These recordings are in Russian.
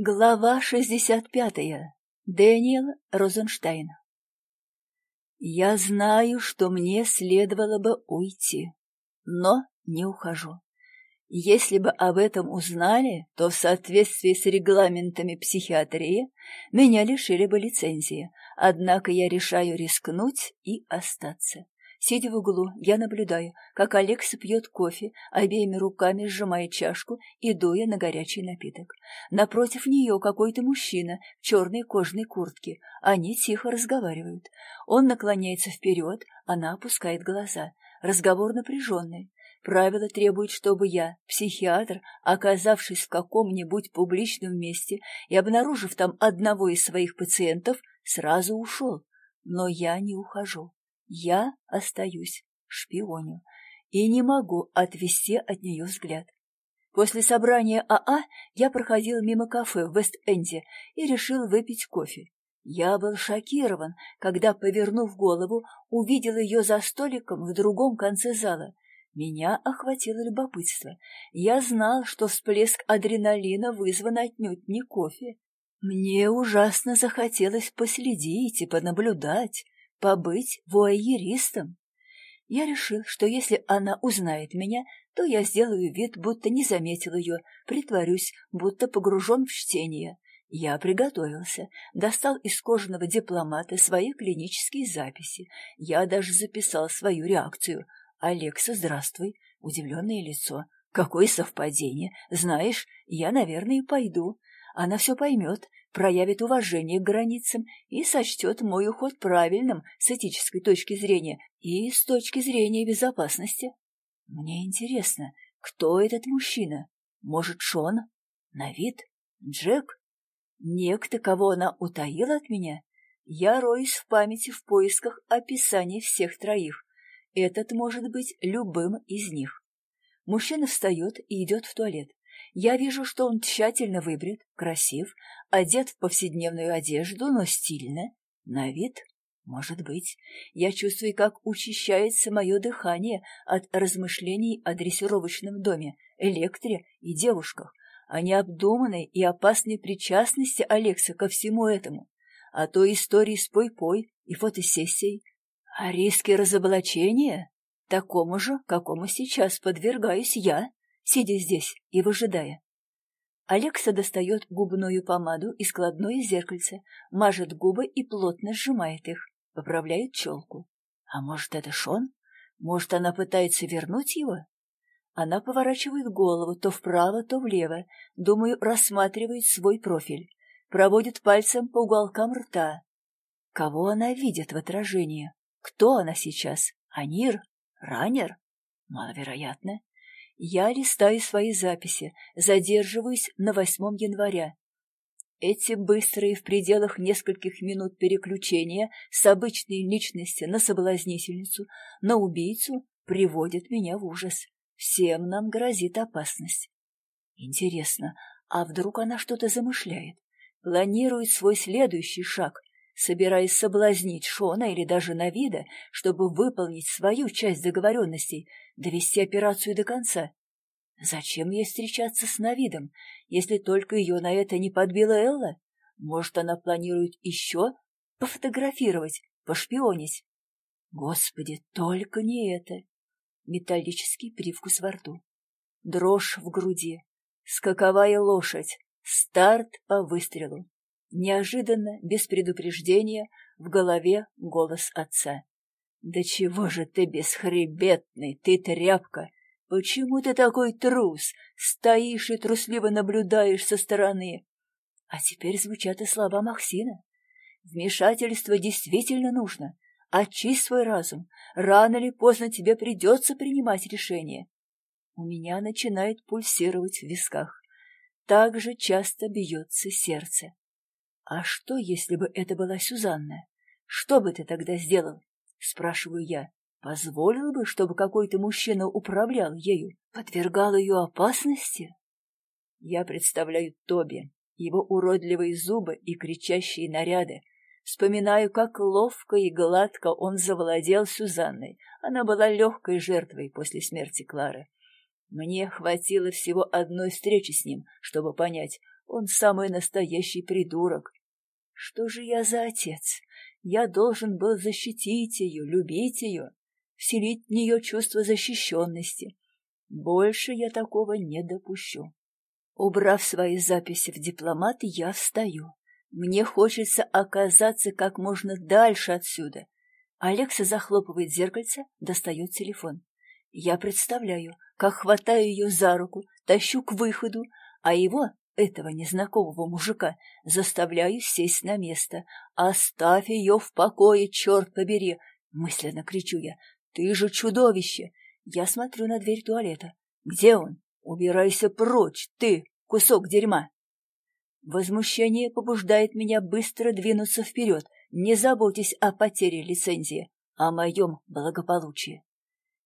Глава 65. Дэниел Розенштейн. Я знаю, что мне следовало бы уйти, но не ухожу. Если бы об этом узнали, то в соответствии с регламентами психиатрии меня лишили бы лицензии, однако я решаю рискнуть и остаться. Сидя в углу, я наблюдаю, как Алекса пьет кофе, обеими руками сжимая чашку и дуя на горячий напиток. Напротив нее какой-то мужчина в черной кожаной куртке. Они тихо разговаривают. Он наклоняется вперед, она опускает глаза. Разговор напряженный. Правила требуют, чтобы я, психиатр, оказавшись в каком-нибудь публичном месте и обнаружив там одного из своих пациентов, сразу ушел. Но я не ухожу. Я остаюсь, шпионю, и не могу отвести от нее взгляд. После собрания АА я проходил мимо кафе в Вест-Энде и решил выпить кофе. Я был шокирован, когда, повернув голову, увидел ее за столиком в другом конце зала. Меня охватило любопытство. Я знал, что всплеск адреналина вызван отнюдь не кофе. Мне ужасно захотелось последить и понаблюдать побыть вуайеристом. Я решил, что если она узнает меня, то я сделаю вид, будто не заметил ее, притворюсь, будто погружен в чтение. Я приготовился, достал из кожаного дипломата свои клинические записи. Я даже записал свою реакцию. «Алекса, здравствуй!» Удивленное лицо. «Какое совпадение! Знаешь, я, наверное, пойду. Она все поймет, проявит уважение к границам и сочтет мой уход правильным с этической точки зрения и с точки зрения безопасности. Мне интересно, кто этот мужчина? Может, Шон? На вид? Джек? Некто, кого она утаила от меня? Я роюсь в памяти в поисках описаний всех троих. Этот может быть любым из них. Мужчина встает и идет в туалет. Я вижу, что он тщательно выбрит, красив, одет в повседневную одежду, но стильно, на вид, может быть. Я чувствую, как учащается мое дыхание от размышлений о дрессировочном доме, электре и девушках, о необдуманной и опасной причастности Алекса ко всему этому, о той истории с Пой-Пой и фотосессией, о риске разоблачения, такому же, какому сейчас подвергаюсь я сидя здесь и выжидая. Алекса достает губную помаду и складное зеркальце, мажет губы и плотно сжимает их, поправляет челку. А может, это Шон? Может, она пытается вернуть его? Она поворачивает голову то вправо, то влево, думаю, рассматривает свой профиль, проводит пальцем по уголкам рта. Кого она видит в отражении? Кто она сейчас? Анир? Ранер? Маловероятно. Я листаю свои записи, задерживаюсь на 8 января. Эти быстрые в пределах нескольких минут переключения с обычной личности на соблазнительницу, на убийцу приводят меня в ужас. Всем нам грозит опасность. Интересно, а вдруг она что-то замышляет? Планирует свой следующий шаг, собираясь соблазнить Шона или даже Навида, чтобы выполнить свою часть договоренностей, довести операцию до конца. Зачем ей встречаться с Навидом, если только ее на это не подбила Элла? Может, она планирует еще пофотографировать, пошпионить? Господи, только не это! Металлический привкус во рту. Дрожь в груди. Скаковая лошадь. Старт по выстрелу. Неожиданно, без предупреждения, в голове голос отца. «Да чего же ты бесхребетный, ты тряпка! Почему ты такой трус? Стоишь и трусливо наблюдаешь со стороны!» А теперь звучат и слова Максина. «Вмешательство действительно нужно. Очисть свой разум. Рано или поздно тебе придется принимать решение». У меня начинает пульсировать в висках. Так же часто бьется сердце. «А что, если бы это была Сюзанна? Что бы ты тогда сделал?» — спрашиваю я. «Позволил бы, чтобы какой-то мужчина управлял ею, подвергал ее опасности?» Я представляю Тоби, его уродливые зубы и кричащие наряды. Вспоминаю, как ловко и гладко он завладел Сюзанной. Она была легкой жертвой после смерти Клары. Мне хватило всего одной встречи с ним, чтобы понять, он самый настоящий придурок. Что же я за отец? Я должен был защитить ее, любить ее, вселить в нее чувство защищенности. Больше я такого не допущу. Убрав свои записи в дипломат, я встаю. Мне хочется оказаться как можно дальше отсюда. Алекса захлопывает зеркальце, достает телефон. Я представляю, как хватаю ее за руку, тащу к выходу, а его, этого незнакомого мужика, заставляю сесть на место. «Оставь ее в покое, черт побери!» — мысленно кричу я. «Ты же чудовище!» Я смотрю на дверь туалета. «Где он? Убирайся прочь, ты, кусок дерьма!» Возмущение побуждает меня быстро двинуться вперед. Не заботьтесь о потере лицензии, о моем благополучии.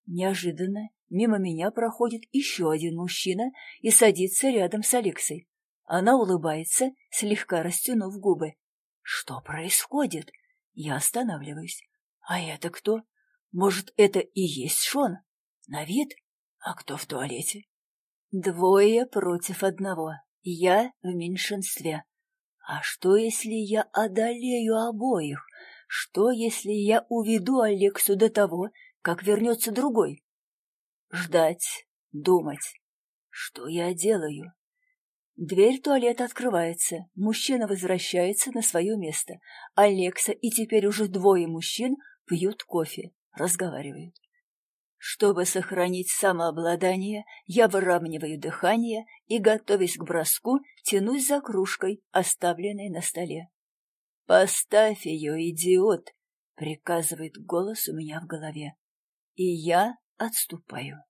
Неожиданно мимо меня проходит еще один мужчина и садится рядом с Алексой. Она улыбается, слегка растянув губы. Что происходит? Я останавливаюсь. А это кто? Может, это и есть Шон? На вид? А кто в туалете? Двое против одного. Я в меньшинстве. А что, если я одолею обоих? Что, если я уведу Алексу до того, как вернется другой? Ждать, думать. Что я делаю? Дверь туалета открывается, мужчина возвращается на свое место. Алекса и теперь уже двое мужчин пьют кофе, разговаривают. Чтобы сохранить самообладание, я выравниваю дыхание и, готовясь к броску, тянусь за кружкой, оставленной на столе. «Поставь ее, идиот!» — приказывает голос у меня в голове. И я отступаю.